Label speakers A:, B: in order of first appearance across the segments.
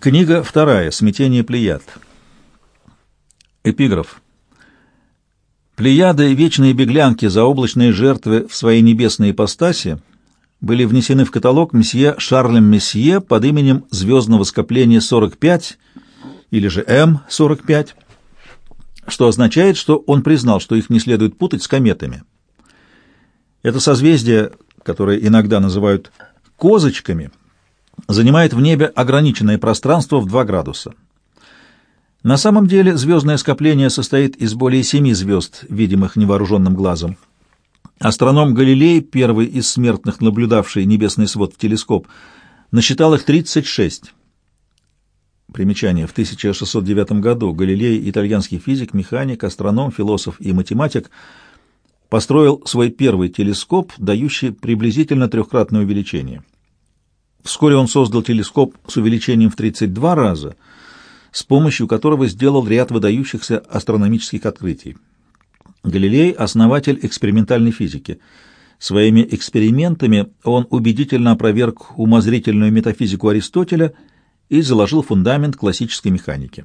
A: Книга вторая. Смятение Плеяд. Эпиграф. Плеяды, вечные беглянки, заоблачные жертвы в своей небесной ипостаси, были внесены в каталог месье Шарлем Месье под именем звездного скопления 45 или же М-45, что означает, что он признал, что их не следует путать с кометами. Это созвездие, которое иногда называют «козочками», занимает в небе ограниченное пространство в 2 градуса. На самом деле звездное скопление состоит из более семи звезд, видимых невооруженным глазом. Астроном Галилей, первый из смертных, наблюдавший небесный свод в телескоп, насчитал их 36. Примечание. В 1609 году Галилей, итальянский физик, механик, астроном, философ и математик, построил свой первый телескоп, дающий приблизительно трехкратное увеличение – Вскоре он создал телескоп с увеличением в 32 раза, с помощью которого сделал ряд выдающихся астрономических открытий. Галилей — основатель экспериментальной физики. Своими экспериментами он убедительно опроверг умозрительную метафизику Аристотеля и заложил фундамент классической механики.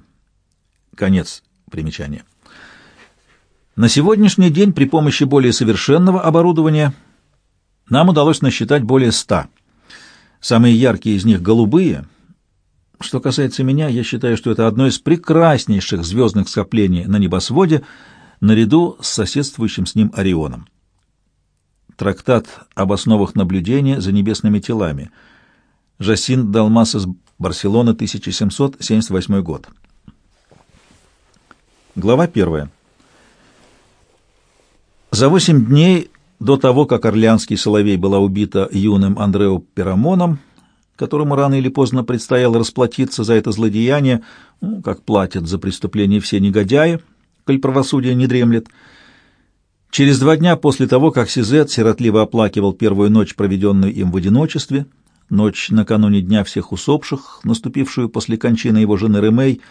A: Конец примечания. На сегодняшний день при помощи более совершенного оборудования нам удалось насчитать более ста Самые яркие из них голубые. Что касается меня, я считаю, что это одно из прекраснейших звездных скоплений на небосводе, наряду с соседствующим с ним Орионом. Трактат об основах наблюдения за небесными телами. Жасин Далмасес, Барселона, 1778 год. Глава первая. За восемь дней до того, как Орлеанский Соловей была убита юным Андрео Пирамоном, которому рано или поздно предстояло расплатиться за это злодеяние, ну, как платят за преступление все негодяи, коль правосудие не дремлет, Через два дня после того, как Сизет сиротливо оплакивал первую ночь, проведенную им в одиночестве, ночь накануне Дня всех усопших, наступившую после кончины его жены Ремей,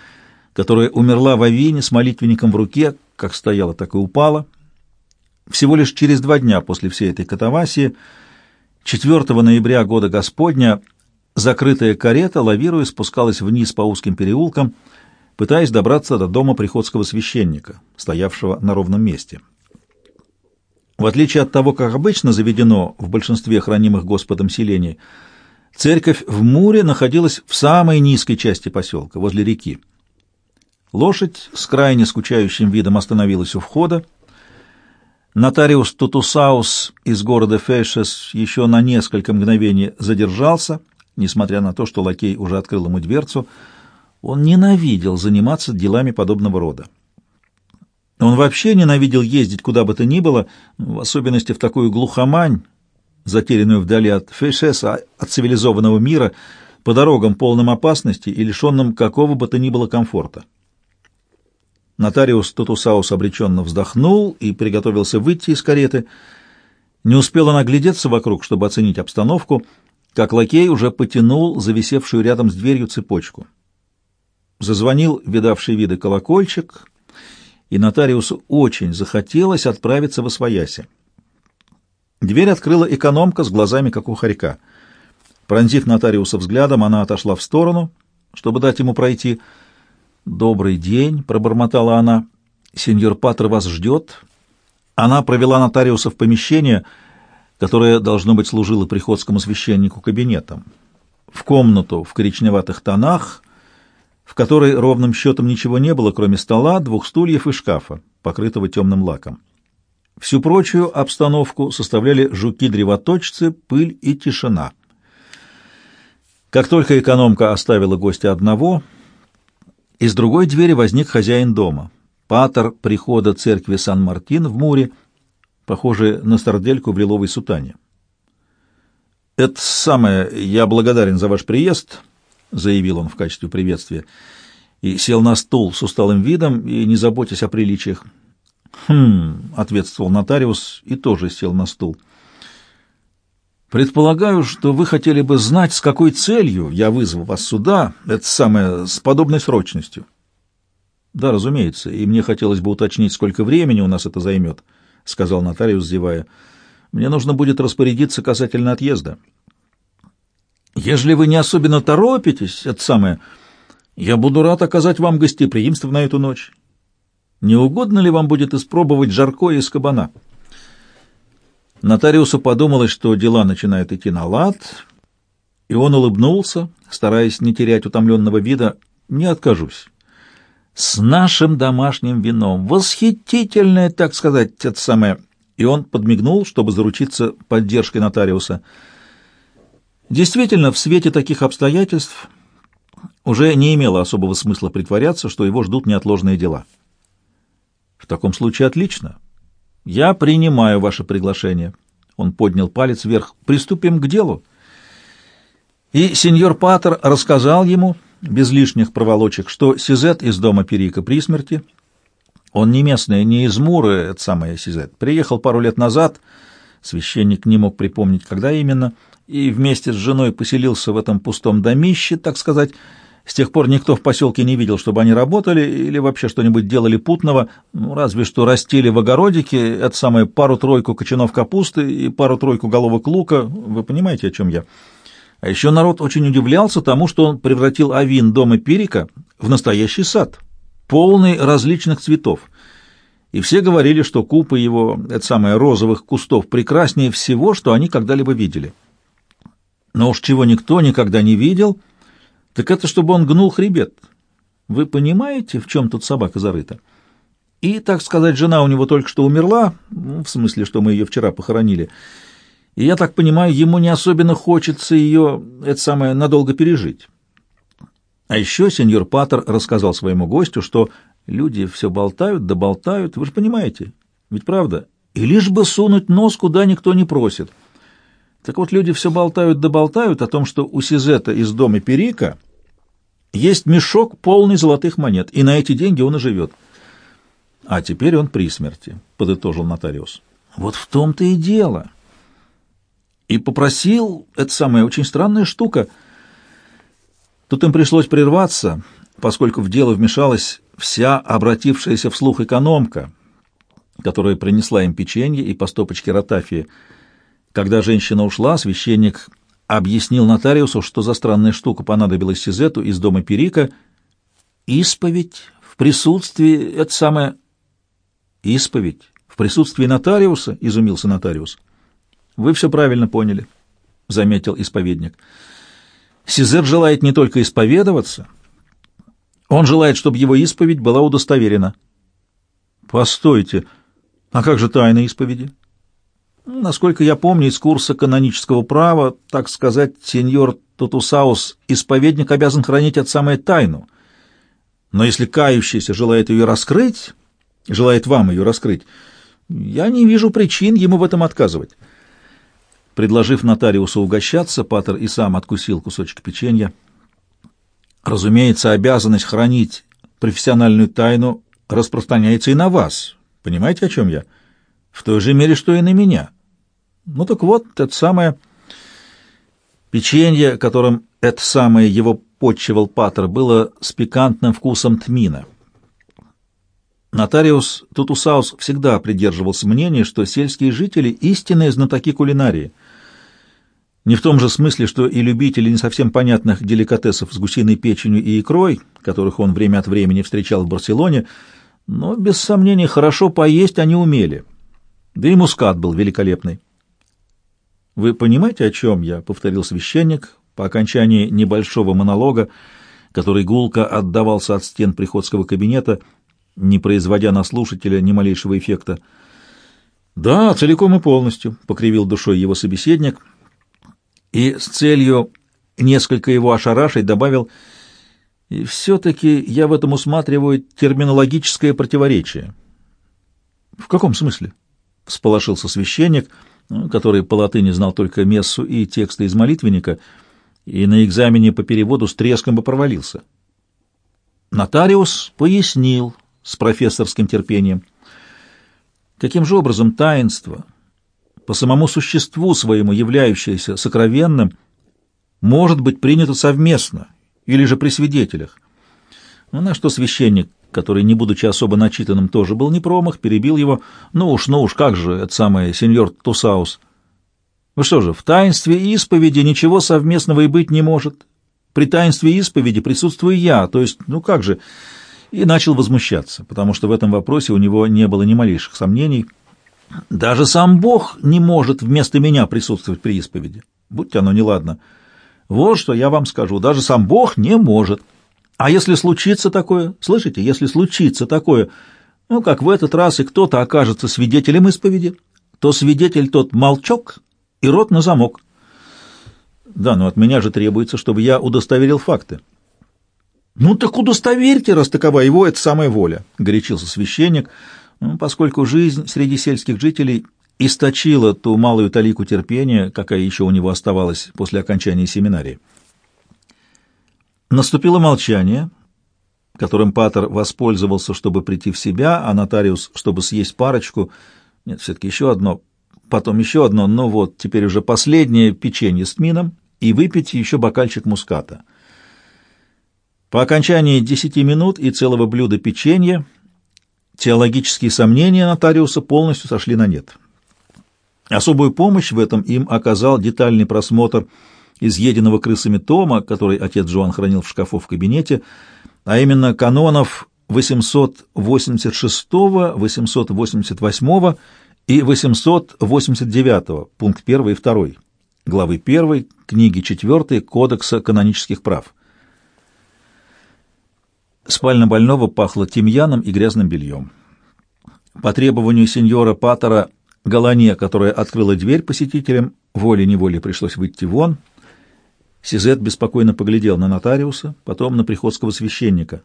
A: которая умерла в Авине с молитвенником в руке, как стояла, так и упала, всего лишь через два дня после всей этой катавасии, 4 ноября года Господня, закрытая карета, лавируя, спускалась вниз по узким переулкам, пытаясь добраться до дома приходского священника, стоявшего на ровном месте. В отличие от того, как обычно заведено в большинстве хранимых Господом селений, церковь в Муре находилась в самой низкой части поселка, возле реки. Лошадь с крайне скучающим видом остановилась у входа, Нотариус Тутусаус из города Фейшес еще на несколько мгновений задержался, несмотря на то, что лакей уже открыл ему дверцу. Он ненавидел заниматься делами подобного рода. Он вообще ненавидел ездить куда бы то ни было, в особенности в такую глухомань, затерянную вдали от Фейшеса, от цивилизованного мира, по дорогам полным опасности и лишенным какого бы то ни было комфорта. Нотариус Тутусаус обреченно вздохнул и приготовился выйти из кареты. Не успел он оглядеться вокруг, чтобы оценить обстановку, как лакей уже потянул зависевшую рядом с дверью цепочку. Зазвонил видавший виды колокольчик, и нотариусу очень захотелось отправиться в Освояси. Дверь открыла экономка с глазами, как у хорька. Пронзив нотариуса взглядом, она отошла в сторону, чтобы дать ему пройти — «Добрый день», — пробормотала она. «Сеньор Патер вас ждет». Она провела нотариуса в помещение, которое, должно быть, служило приходскому священнику кабинетом. В комнату в коричневатых тонах, в которой ровным счетом ничего не было, кроме стола, двух стульев и шкафа, покрытого темным лаком. Всю прочую обстановку составляли жуки-древоточцы, пыль и тишина. Как только экономка оставила гостя одного — из другой двери возник хозяин дома, патер прихода церкви Сан-Мартин в Муре, похожий на сардельку в лиловой сутане. «Это самое, я благодарен за ваш приезд», — заявил он в качестве приветствия, и сел на стул с усталым видом и не заботясь о приличиях. «Хм», — ответствовал нотариус и тоже сел на стул. Предполагаю, что вы хотели бы знать, с какой целью я вызвал вас сюда, это самое, с подобной срочностью. Да, разумеется, и мне хотелось бы уточнить, сколько времени у нас это займет, — сказал нотариус, зевая. Мне нужно будет распорядиться касательно отъезда. Ежели вы не особенно торопитесь, это самое, Я буду рад оказать вам гостеприимство на эту ночь. Не угодно ли вам будет испробовать жаркое из кабана?» Нотариусу подумалось, что дела начинают идти на лад, и он улыбнулся, стараясь не терять утомленного вида. «Не откажусь. С нашим домашним вином. Восхитительное, так сказать, это самое...» И он подмигнул, чтобы заручиться поддержкой нотариуса. Действительно, в свете таких обстоятельств уже не имело особого смысла притворяться, что его ждут неотложные дела. В таком случае отлично. Я принимаю ваше приглашение. Он поднял палец вверх. Приступим к делу. И сеньор Паттер рассказал ему, без лишних проволочек, что Сизет из дома Перика при смерти. Он не местный, не из Муры, это самая Сизет. Приехал пару лет назад, священник не мог припомнить, когда именно, и вместе с женой поселился в этом пустом домище, так сказать, с тех пор никто в поселке не видел, чтобы они работали или вообще что-нибудь делали путного, ну, разве что растили в огородике, это самое пару-тройку кочанов капусты и пару-тройку головок лука, вы понимаете, о чем я? А еще народ очень удивлялся тому, что он превратил авин дома Пирика в настоящий сад, полный различных цветов. И все говорили, что купы его, это самое, розовых кустов прекраснее всего, что они когда-либо видели. Но уж чего никто никогда не видел — так это чтобы он гнул хребет. Вы понимаете, в чем тут собака зарыта? И, так сказать, жена у него только что умерла, ну, в смысле, что мы ее вчера похоронили. И я так понимаю, ему не особенно хочется ее, это самое, надолго пережить. А еще сеньор Паттер рассказал своему гостю, что люди все болтают да болтают, вы же понимаете, ведь правда? И лишь бы сунуть нос, куда никто не просит. Так вот, люди все болтают да болтают о том, что у Сизета из дома Перика есть мешок полный золотых монет, и на эти деньги он и живет. А теперь он при смерти, — подытожил нотариус. Вот в том-то и дело. И попросил, это самая очень странная штука. Тут им пришлось прерваться, поскольку в дело вмешалась вся обратившаяся вслух экономка, которая принесла им печенье и по стопочке ротафии — когда женщина ушла, священник объяснил нотариусу, что за странная штука понадобилась Сизету из дома Перика. Исповедь в присутствии, это самое... Исповедь в присутствии нотариуса, изумился нотариус. Вы все правильно поняли, заметил исповедник. Сизет желает не только исповедоваться, он желает, чтобы его исповедь была удостоверена. Постойте, а как же тайна исповеди? Насколько я помню из курса канонического права, так сказать, сеньор Тутусаус, исповедник обязан хранить от самой тайну. Но если кающийся желает ее раскрыть, желает вам ее раскрыть, я не вижу причин ему в этом отказывать. Предложив нотариусу угощаться, Патер и сам откусил кусочек печенья. Разумеется, обязанность хранить профессиональную тайну распространяется и на вас. Понимаете, о чем я? — в той же мере, что и на меня. Ну так вот, это самое печенье, которым это самое его подчевал Паттер, было с пикантным вкусом тмина. Нотариус Тутусаус всегда придерживался мнения, что сельские жители — истинные знатоки кулинарии. Не в том же смысле, что и любители не совсем понятных деликатесов с гусиной печенью и икрой, которых он время от времени встречал в Барселоне, но, без сомнения, хорошо поесть они умели — да и мускат был великолепный. «Вы понимаете, о чем я?» — повторил священник по окончании небольшого монолога, который гулко отдавался от стен приходского кабинета, не производя на слушателя ни малейшего эффекта. «Да, целиком и полностью», — покривил душой его собеседник, и с целью несколько его ошарашить добавил, «И все-таки я в этом усматриваю терминологическое противоречие». «В каком смысле?» — всполошился священник, который по латыни знал только мессу и тексты из молитвенника, и на экзамене по переводу с треском бы провалился. Нотариус пояснил с профессорским терпением, каким же образом таинство, по самому существу своему являющееся сокровенным, может быть принято совместно или же при свидетелях. На что священник который, не будучи особо начитанным, тоже был не промах, перебил его. «Ну уж, ну уж, как же, это самое, сеньор Тусаус? Вы что же, в таинстве исповеди ничего совместного и быть не может. При таинстве исповеди присутствую я, то есть, ну как же, и начал возмущаться, потому что в этом вопросе у него не было ни малейших сомнений. Даже сам Бог не может вместо меня присутствовать при исповеди. Будь оно неладно. Вот что я вам скажу, даже сам Бог не может. А если случится такое, слышите, если случится такое, ну, как в этот раз и кто-то окажется свидетелем исповеди, то свидетель тот молчок и рот на замок. Да, но от меня же требуется, чтобы я удостоверил факты. Ну так удостоверьте, раз такова его это самая воля, горячился священник, ну, поскольку жизнь среди сельских жителей источила ту малую талику терпения, какая еще у него оставалась после окончания семинарии. Наступило молчание, которым Патер воспользовался, чтобы прийти в себя, а нотариус, чтобы съесть парочку, нет, все-таки еще одно, потом еще одно, но вот теперь уже последнее печенье с тмином и выпить еще бокальчик муската. По окончании десяти минут и целого блюда печенья теологические сомнения нотариуса полностью сошли на нет. Особую помощь в этом им оказал детальный просмотр изъеденного крысами тома, который отец Джоан хранил в шкафу в кабинете, а именно канонов 886, 888 и 889, пункт 1 и 2, главы 1, книги 4 Кодекса канонических прав. Спальня больного пахла тимьяном и грязным бельем. По требованию сеньора Паттера Галане, которая открыла дверь посетителям, волей-неволей пришлось выйти вон — Сизет беспокойно поглядел на нотариуса, потом на приходского священника.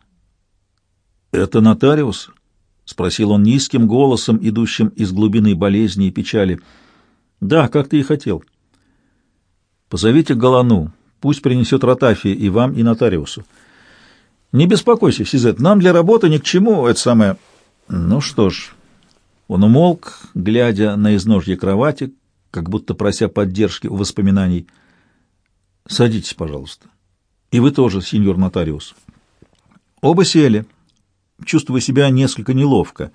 A: «Это нотариус?» — спросил он низким голосом, идущим из глубины болезни и печали. «Да, как ты и хотел». «Позовите Галану, пусть принесет ротафии и вам, и нотариусу». «Не беспокойся, Сизет, нам для работы ни к чему, это самое...» «Ну что ж...» Он умолк, глядя на изножье кровати, как будто прося поддержки у воспоминаний — Садитесь, пожалуйста. И вы тоже, сеньор нотариус. Оба сели, чувствуя себя несколько неловко.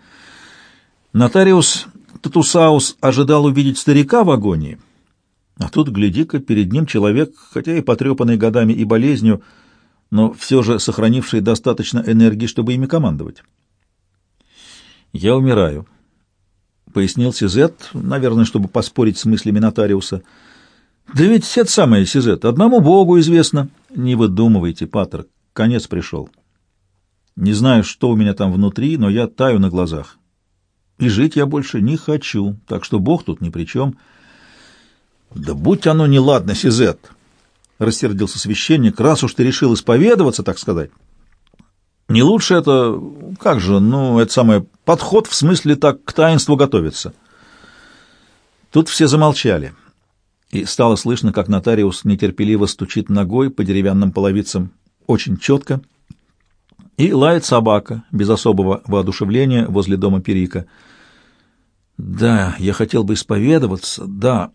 A: Нотариус Татусаус ожидал увидеть старика в агонии, а тут, гляди-ка, перед ним человек, хотя и потрепанный годами и болезнью, но все же сохранивший достаточно энергии, чтобы ими командовать. «Я умираю», — пояснил Сизет, наверное, чтобы поспорить с мыслями нотариуса — да ведь это самое, Сизет, одному Богу известно. Не выдумывайте, Паттер, конец пришел. Не знаю, что у меня там внутри, но я таю на глазах. И жить я больше не хочу, так что Бог тут ни при чем. Да будь оно неладно, Сизет, — рассердился священник, — раз уж ты решил исповедоваться, так сказать. Не лучше это, как же, ну, это самое, подход в смысле так к таинству готовиться. Тут все замолчали. — и стало слышно, как нотариус нетерпеливо стучит ногой по деревянным половицам очень четко, и лает собака без особого воодушевления возле дома Перика. «Да, я хотел бы исповедоваться, да.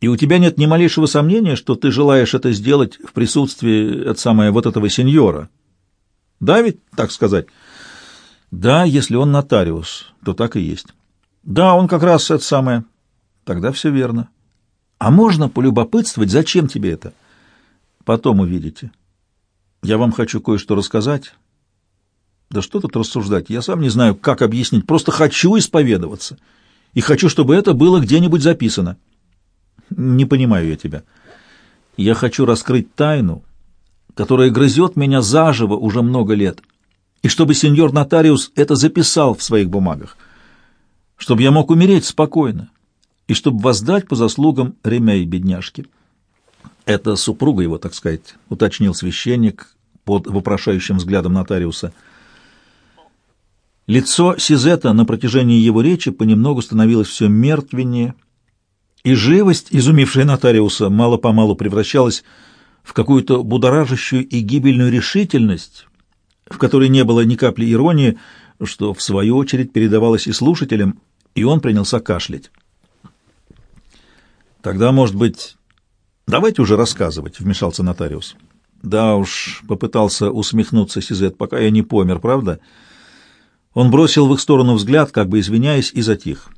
A: И у тебя нет ни малейшего сомнения, что ты желаешь это сделать в присутствии от самое вот этого сеньора? Да ведь, так сказать?» «Да, если он нотариус, то так и есть». «Да, он как раз это самое». «Тогда все верно». А можно полюбопытствовать, зачем тебе это? Потом увидите. Я вам хочу кое-что рассказать. Да что тут рассуждать? Я сам не знаю, как объяснить. Просто хочу исповедоваться. И хочу, чтобы это было где-нибудь записано. Не понимаю я тебя. Я хочу раскрыть тайну, которая грызет меня заживо уже много лет. И чтобы сеньор нотариус это записал в своих бумагах. Чтобы я мог умереть спокойно, и чтобы воздать по заслугам ремей бедняжки. Это супруга его, так сказать, уточнил священник под вопрошающим взглядом нотариуса. Лицо Сизета на протяжении его речи понемногу становилось все мертвеннее, и живость, изумившая нотариуса, мало-помалу превращалась в какую-то будоражащую и гибельную решительность, в которой не было ни капли иронии, что, в свою очередь, передавалось и слушателям, и он принялся кашлять. Тогда, может быть, давайте уже рассказывать, вмешался нотариус. Да уж, попытался усмехнуться Сизет, пока я не помер, правда? Он бросил в их сторону взгляд, как бы извиняясь, и затих.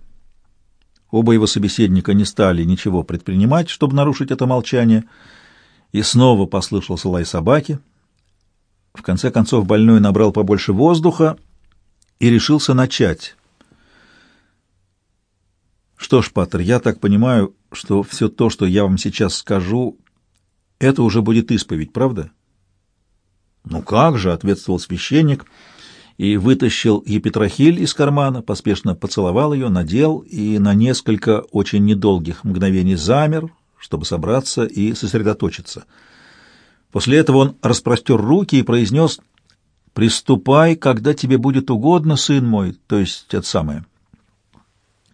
A: Оба его собеседника не стали ничего предпринимать, чтобы нарушить это молчание, И снова послышался лай собаки. В конце концов больной набрал побольше воздуха и решился начать. Что ж, Паттер, я так понимаю, что все то, что я вам сейчас скажу, это уже будет исповедь, правда? Ну как же, ответствовал священник и вытащил епитрахиль из кармана, поспешно поцеловал ее, надел и на несколько очень недолгих мгновений замер, чтобы собраться и сосредоточиться. После этого он распростер руки и произнес «Приступай, когда тебе будет угодно, сын мой», то есть это самое.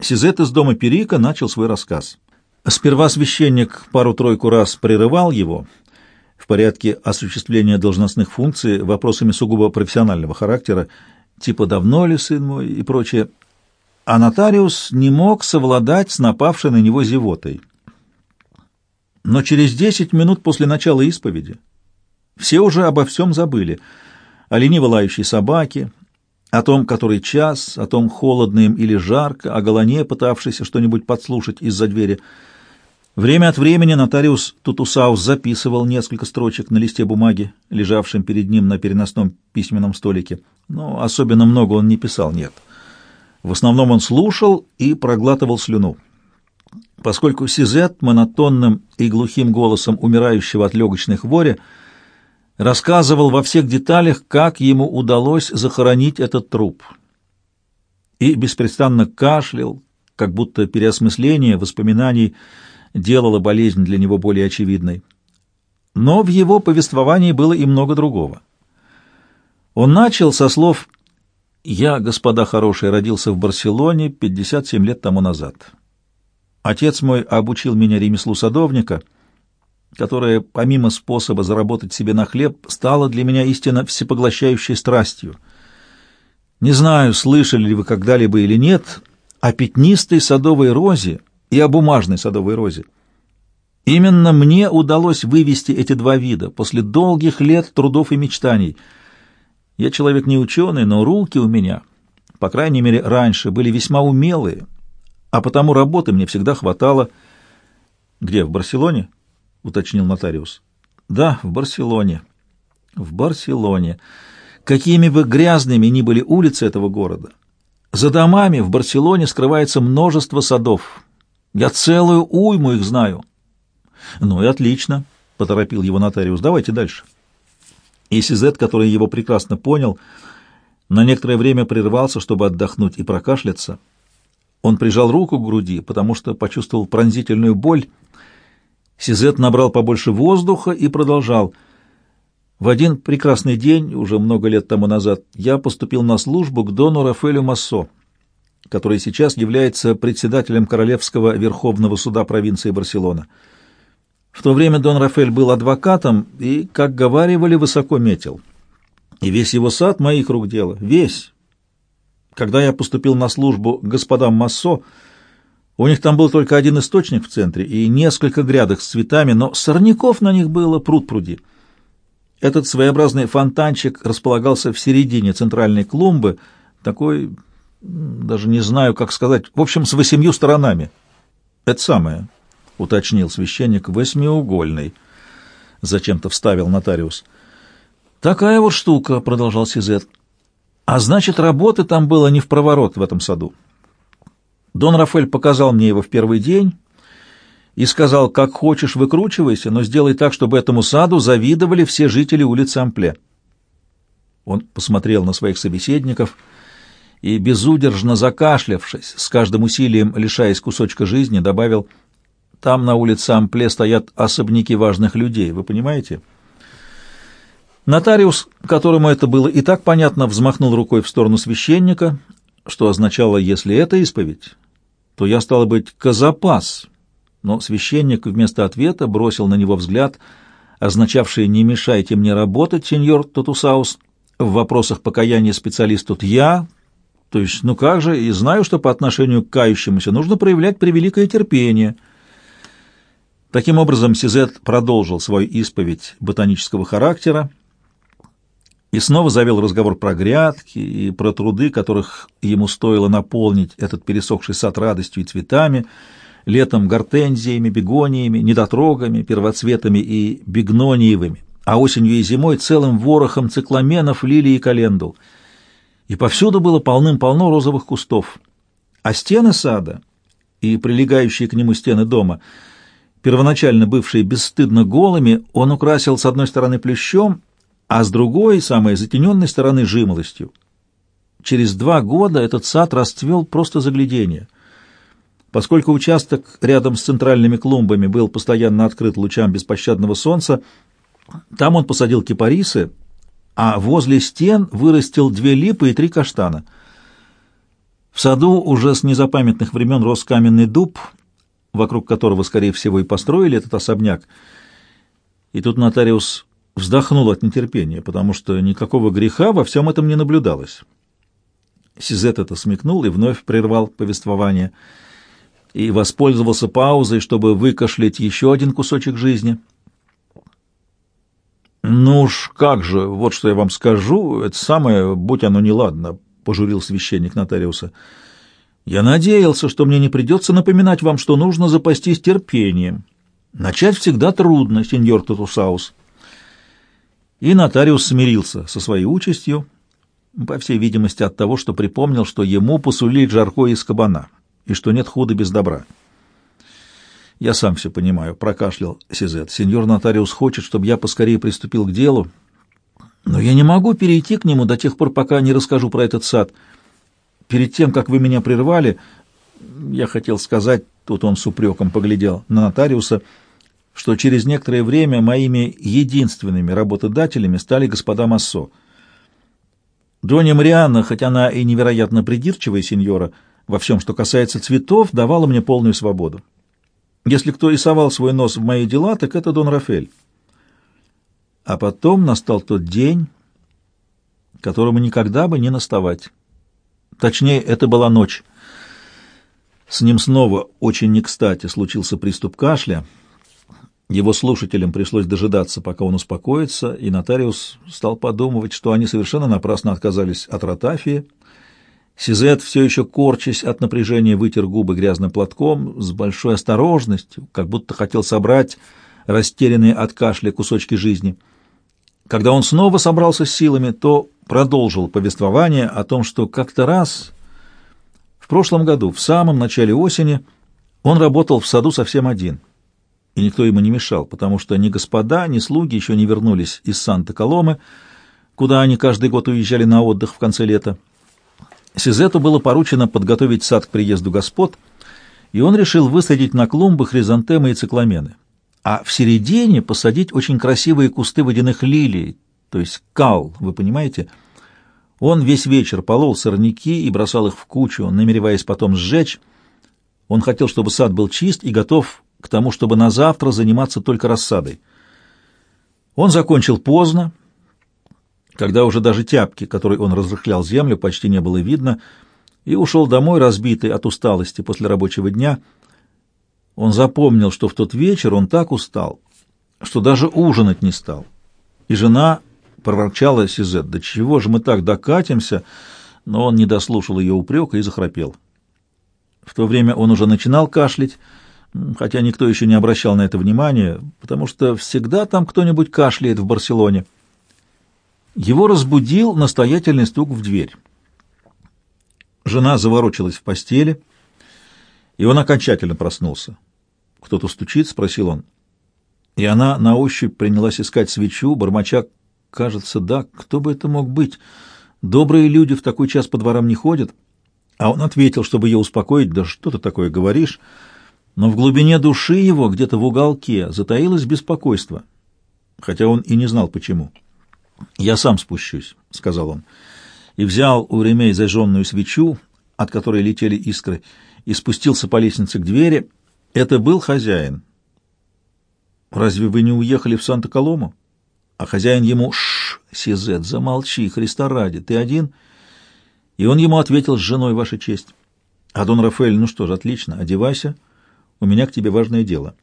A: Сизет из дома Перика начал свой рассказ. Сперва священник пару-тройку раз прерывал его в порядке осуществления должностных функций вопросами сугубо профессионального характера, типа «давно ли, сын мой» и прочее, а нотариус не мог совладать с напавшей на него зевотой. Но через десять минут после начала исповеди все уже обо всем забыли. О лениво лающей собаке, о том, который час, о том, холодно им или жарко, о голоне, пытавшейся что-нибудь подслушать из-за двери. Время от времени нотариус Тутусаус записывал несколько строчек на листе бумаги, лежавшем перед ним на переносном письменном столике. Но особенно много он не писал, нет. В основном он слушал и проглатывал слюну. Поскольку Сизет монотонным и глухим голосом умирающего от легочной хвори рассказывал во всех деталях, как ему удалось захоронить этот труп. И беспрестанно кашлял, как будто переосмысление воспоминаний делало болезнь для него более очевидной. Но в его повествовании было и много другого. Он начал со слов «Я, господа хорошие, родился в Барселоне 57 лет тому назад». Отец мой обучил меня ремеслу садовника, которое, помимо способа заработать себе на хлеб, стало для меня истинно всепоглощающей страстью. Не знаю, слышали ли вы когда-либо или нет о пятнистой садовой розе и о бумажной садовой розе. Именно мне удалось вывести эти два вида после долгих лет трудов и мечтаний. Я человек не ученый, но руки у меня, по крайней мере, раньше были весьма умелые, а потому работы мне всегда хватало. Где, в Барселоне? Уточнил нотариус. Да, в Барселоне. В Барселоне. Какими бы грязными ни были улицы этого города, за домами в Барселоне скрывается множество садов. Я целую уйму их знаю. Ну и отлично, поторопил его нотариус. Давайте дальше. И Сизет, который его прекрасно понял, на некоторое время прервался, чтобы отдохнуть и прокашляться. Он прижал руку к груди, потому что почувствовал пронзительную боль. Сизет набрал побольше воздуха и продолжал. В один прекрасный день, уже много лет тому назад, я поступил на службу к дону Рафаэлю Массо, который сейчас является председателем Королевского Верховного суда провинции Барселона. В то время Дон Рафаэль был адвокатом и, как говаривали, высоко метил. И весь его сад моих рук дело, весь, когда я поступил на службу господам Массо, у них там был только один источник в центре и несколько грядок с цветами, но сорняков на них было пруд-пруди. Этот своеобразный фонтанчик располагался в середине центральной клумбы, такой, даже не знаю, как сказать, в общем, с восемью сторонами. Это самое, — уточнил священник, — восьмиугольный. Зачем-то вставил нотариус. «Такая вот штука», — продолжал Сизет. А значит, работы там было не в проворот в этом саду. Дон Рафаэль показал мне его в первый день и сказал, как хочешь выкручивайся, но сделай так, чтобы этому саду завидовали все жители улицы Ампле. Он посмотрел на своих собеседников и, безудержно закашлявшись, с каждым усилием лишаясь кусочка жизни, добавил, «Там на улице Ампле стоят особняки важных людей, вы понимаете?» Нотариус, которому это было и так понятно, взмахнул рукой в сторону священника, что означало, если это исповедь, то я, стало быть, козопас. Но священник вместо ответа бросил на него взгляд, означавший «не мешайте мне работать, сеньор Тотусаус». В вопросах покаяния специалист тут «я», то есть, ну как же, и знаю, что по отношению к кающемуся нужно проявлять превеликое терпение. Таким образом, Сизет продолжил свою исповедь ботанического характера, и снова завел разговор про грядки и про труды, которых ему стоило наполнить этот пересохший сад радостью и цветами, летом гортензиями, бегониями, недотрогами, первоцветами и бигнониевыми, а осенью и зимой целым ворохом цикламенов, лилий и календул. И повсюду было полным-полно розовых кустов. А стены сада и прилегающие к нему стены дома, первоначально бывшие бесстыдно голыми, он украсил с одной стороны плющом, а с другой, самой затененной стороны, жимолостью. Через два года этот сад расцвел просто заглядение. Поскольку участок рядом с центральными клумбами был постоянно открыт лучам беспощадного солнца, там он посадил кипарисы, а возле стен вырастил две липы и три каштана. В саду уже с незапамятных времен рос каменный дуб, вокруг которого, скорее всего, и построили этот особняк. И тут нотариус вздохнул от нетерпения, потому что никакого греха во всем этом не наблюдалось. Сизет это смекнул и вновь прервал повествование и воспользовался паузой, чтобы выкашлять еще один кусочек жизни. «Ну уж как же, вот что я вам скажу, это самое, будь оно неладно», — пожурил священник нотариуса. «Я надеялся, что мне не придется напоминать вам, что нужно запастись терпением. Начать всегда трудно, сеньор Татусаус». И нотариус смирился со своей участью, по всей видимости от того, что припомнил, что ему посулили жарко из кабана, и что нет худа без добра. «Я сам все понимаю», — прокашлял Сизет. «Сеньор нотариус хочет, чтобы я поскорее приступил к делу, но я не могу перейти к нему до тех пор, пока не расскажу про этот сад. Перед тем, как вы меня прервали, я хотел сказать, тут он с упреком поглядел на нотариуса, — что через некоторое время моими единственными работодателями стали господа Массо. Донья Марианна, хоть она и невероятно придирчивая сеньора, во всем, что касается цветов, давала мне полную свободу. Если кто и совал свой нос в мои дела, так это Дон Рафель. А потом настал тот день, которому никогда бы не наставать. Точнее, это была ночь. С ним снова очень не кстати случился приступ кашля — его слушателям пришлось дожидаться, пока он успокоится, и нотариус стал подумывать, что они совершенно напрасно отказались от ротафии. Сизет, все еще корчась от напряжения, вытер губы грязным платком с большой осторожностью, как будто хотел собрать растерянные от кашля кусочки жизни. Когда он снова собрался с силами, то продолжил повествование о том, что как-то раз в прошлом году, в самом начале осени, он работал в саду совсем один — и никто ему не мешал, потому что ни господа, ни слуги еще не вернулись из Санта-Коломы, куда они каждый год уезжали на отдых в конце лета. Сизету было поручено подготовить сад к приезду господ, и он решил высадить на клумбы хризантемы и цикламены, а в середине посадить очень красивые кусты водяных лилий, то есть кал, вы понимаете? Он весь вечер полол сорняки и бросал их в кучу, намереваясь потом сжечь. Он хотел, чтобы сад был чист и готов к тому, чтобы на завтра заниматься только рассадой. Он закончил поздно, когда уже даже тяпки, которой он разрыхлял землю, почти не было видно, и ушел домой, разбитый от усталости после рабочего дня. Он запомнил, что в тот вечер он так устал, что даже ужинать не стал. И жена проворчала Сизет, «Да чего же мы так докатимся?» Но он не дослушал ее упрека и захрапел. В то время он уже начинал кашлять, хотя никто еще не обращал на это внимания, потому что всегда там кто-нибудь кашляет в Барселоне. Его разбудил настоятельный стук в дверь. Жена заворочилась в постели, и он окончательно проснулся. «Кто-то стучит?» — спросил он. И она на ощупь принялась искать свечу, бормоча, «Кажется, да, кто бы это мог быть? Добрые люди в такой час по дворам не ходят». А он ответил, чтобы ее успокоить, «Да что ты такое говоришь?» Но в глубине души его, где-то в уголке, затаилось беспокойство, хотя он и не знал почему. «Я сам спущусь», — сказал он, и взял у ремей зажженную свечу, от которой летели искры, и спустился по лестнице к двери. Это был хозяин. «Разве вы не уехали в Санта-Колому?» А хозяин ему «Шш, Сизет, замолчи, Христа ради, ты один?» И он ему ответил с женой, ваша честь. А Дон Рафаэль, ну что ж, отлично, одевайся, у меня к тебе важное дело».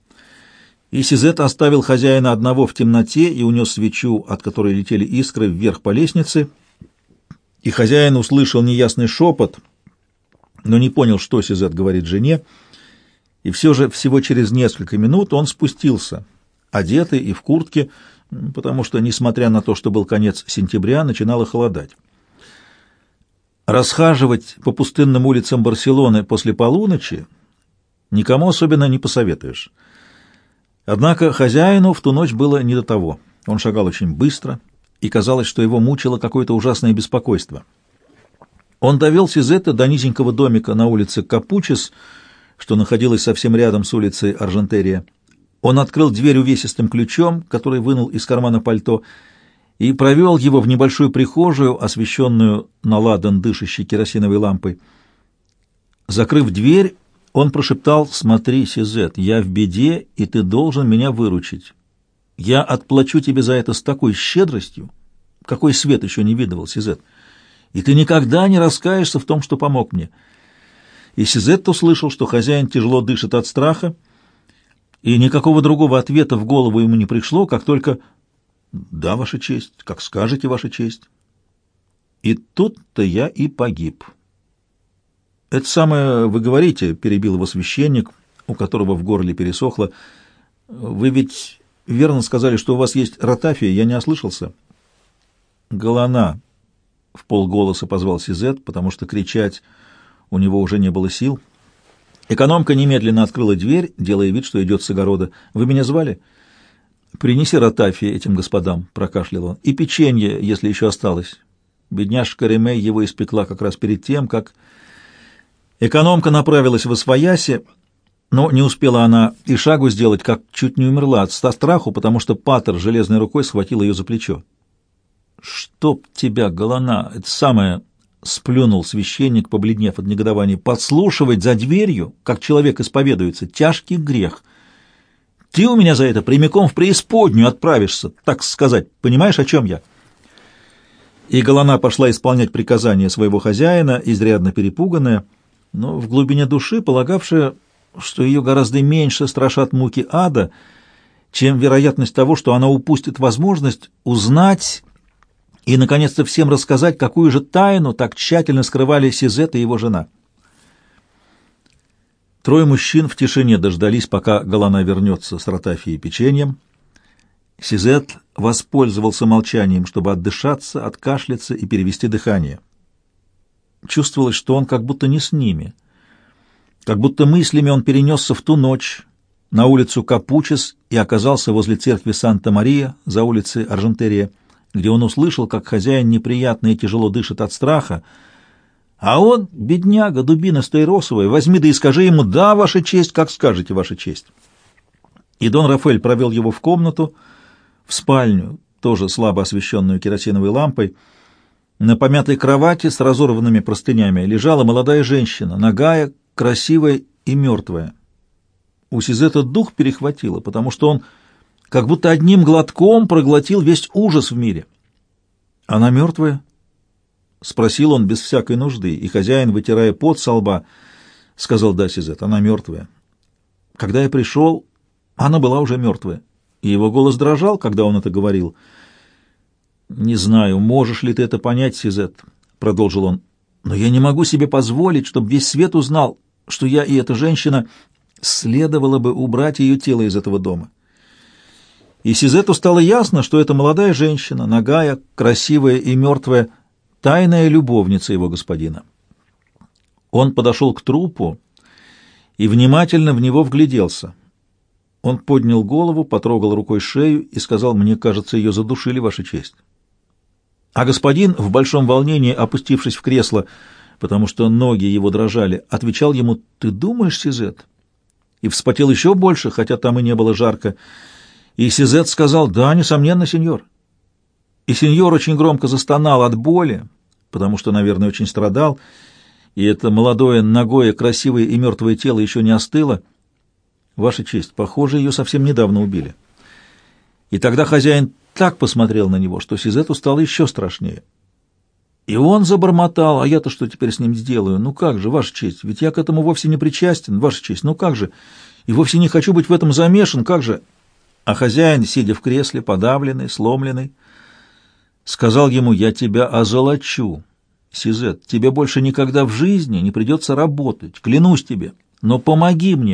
A: И Сизет оставил хозяина одного в темноте и унес свечу, от которой летели искры, вверх по лестнице, и хозяин услышал неясный шепот, но не понял, что Сизет говорит жене, И все же всего через несколько минут он спустился, одетый и в куртке, потому что, несмотря на то, что был конец сентября, начинало холодать. Расхаживать по пустынным улицам Барселоны после полуночи никому особенно не посоветуешь. Однако хозяину в ту ночь было не до того. Он шагал очень быстро, и казалось, что его мучило какое-то ужасное беспокойство. Он довел Сизетта до низенького домика на улице Капучес, что находилась совсем рядом с улицей Аржентерия. Он открыл дверь увесистым ключом, который вынул из кармана пальто, и провел его в небольшую прихожую, освещенную наладан дышащей керосиновой лампой. Закрыв дверь, он прошептал «Смотри, Сизет, я в беде, и ты должен меня выручить. Я отплачу тебе за это с такой щедростью, какой свет еще не видывал, Сизет, и ты никогда не раскаешься в том, что помог мне». И Сизет услышал, что хозяин тяжело дышит от страха, и никакого другого ответа в голову ему не пришло, как только «Да, Ваша честь, как скажете, Ваша честь». И тут-то я и погиб. «Это самое вы говорите», — перебил его священник, у которого в горле пересохло. «Вы ведь верно сказали, что у вас есть ротафия, я не ослышался». «Голона», — в полголоса позвал Сизет, потому что кричать у него уже не было сил. Экономка немедленно открыла дверь, делая вид, что идет с огорода. «Вы меня звали?» «Принеси ротафии этим господам», — прокашлял он, — «и печенье, если еще осталось». Бедняжка Ремей его испекла как раз перед тем, как... Экономка направилась в Освояси, но не успела она и шагу сделать, как чуть не умерла от страху, потому что Паттер железной рукой схватил ее за плечо. «Чтоб тебя, голона, это самое...» — сплюнул священник, побледнев от негодования. «Подслушивать за дверью, как человек исповедуется, тяжкий грех. Ты у меня за это прямиком в преисподнюю отправишься, так сказать. Понимаешь, о чем я?» И Голона пошла исполнять приказания своего хозяина, изрядно перепуганная, но в глубине души полагавшая, что ее гораздо меньше страшат муки ада, чем вероятность того, что она упустит возможность узнать и, наконец-то, всем рассказать, какую же тайну так тщательно скрывали Сизет и его жена. Трое мужчин в тишине дождались, пока Галана вернется с ротафией и печеньем. Сизет воспользовался молчанием, чтобы отдышаться, откашляться и перевести дыхание. Чувствовалось, что он как будто не с ними, как будто мыслями он перенесся в ту ночь на улицу Капучес и оказался возле церкви Санта-Мария за улицей Аржентерия где он услышал, как хозяин неприятно и тяжело дышит от страха, а он, бедняга, дубина стаиросовая, возьми да и скажи ему «Да, ваша честь, как скажете, ваша честь». И Дон Рафаэль провел его в комнату, в спальню, тоже слабо освещенную керосиновой лампой. На помятой кровати с разорванными простынями лежала молодая женщина, нагая, красивая и мертвая. У Сизета дух перехватило, потому что он как будто одним глотком проглотил весь ужас в мире. «Она мертвая?» — спросил он без всякой нужды, и хозяин, вытирая пот со лба, сказал «Да, Сизет, она мертвая». Когда я пришел, она была уже мертвая, и его голос дрожал, когда он это говорил. «Не знаю, можешь ли ты это понять, Сизет», — продолжил он, — «но я не могу себе позволить, чтобы весь свет узнал, что я и эта женщина следовало бы убрать ее тело из этого дома» и Сизету стало ясно, что эта молодая женщина, нагая, красивая и мертвая, тайная любовница его господина. Он подошел к трупу и внимательно в него вгляделся. Он поднял голову, потрогал рукой шею и сказал, «Мне кажется, ее задушили, Ваша честь». А господин, в большом волнении, опустившись в кресло, потому что ноги его дрожали, отвечал ему, «Ты думаешь, Сизет?» И вспотел еще больше, хотя там и не было жарко, — и Сизет сказал, да, несомненно, сеньор. И сеньор очень громко застонал от боли, потому что, наверное, очень страдал, и это молодое, ногое, красивое и мертвое тело еще не остыло. Ваша честь, похоже, ее совсем недавно убили. И тогда хозяин так посмотрел на него, что Сизету стало еще страшнее. И он забормотал, а я-то что теперь с ним сделаю? Ну как же, Ваша честь, ведь я к этому вовсе не причастен, Ваша честь, ну как же? И вовсе не хочу быть в этом замешан, как же? А хозяин, сидя в кресле, подавленный, сломленный, сказал ему, «Я тебя озолочу, Сизет, тебе больше никогда в жизни не придется работать, клянусь тебе, но помоги мне».